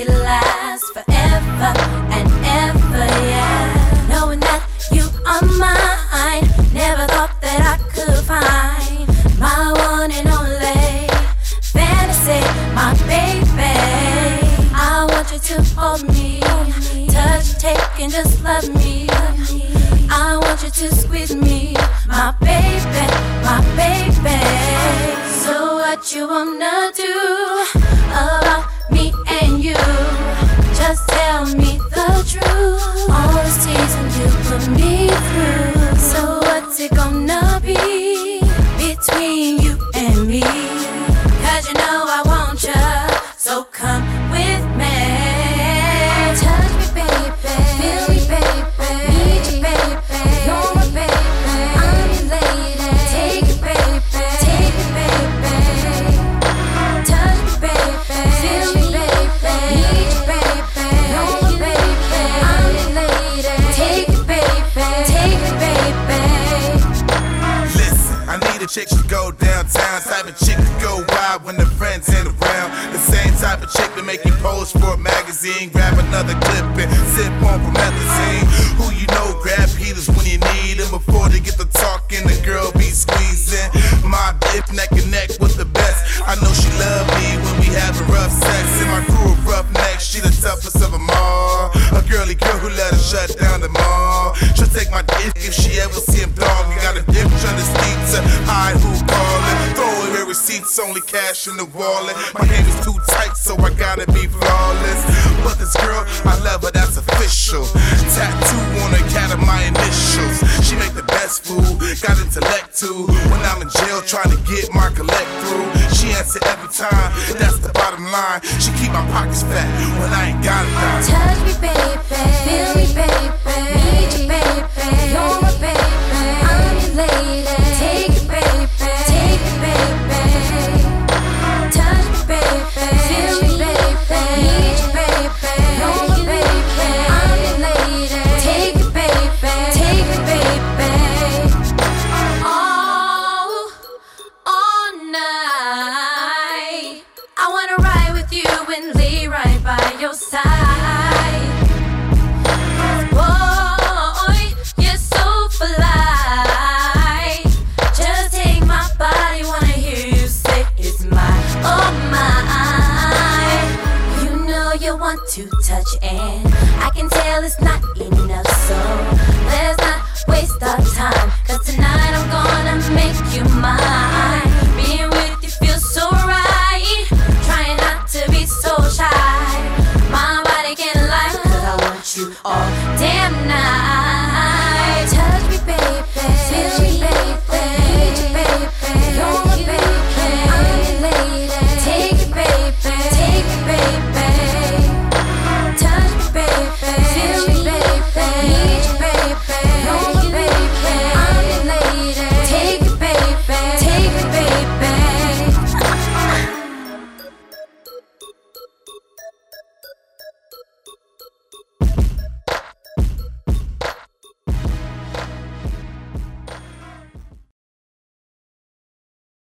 it last forever and ever, yeah. Knowing that you are mine, never thought that I could find my one and only fantasy, my baby. I want you to hold me, touch, take, and just love me. I want you to squeeze me, my baby, my baby. So what you wanna do and you? Just tell me the truth. All type of chick to make you pose for a magazine. Grab another clip and sip on promethazine. Who you know grab heaters when you need them. Before they get to talking, the girl be squeezing. My bitch neck and neck with the best. I know she love me when we having rough sex. And my crew of rough necks, she the toughest of them all. A girly girl who let her shut down the mall. She'll take my dick if she ever see him only cash in the wallet. My game is too tight, so I gotta be flawless. But this girl, I love her, that's official. Tattoo on her cat of my initials. She make the best food, got intellect too. When I'm in jail trying to get my collect through, she answer every time. That's the bottom line. She keep my pockets fat when I ain't got a. Touch me, baby. Feel me, baby. to touch, and I can tell it's not enough. So let's not waste our time, cause tonight I'm gonna make you mine. Being with you feels so right, trying not to be so shy. My body can lie, cause I want you all damn night. Touch me, baby. Touch me, baby.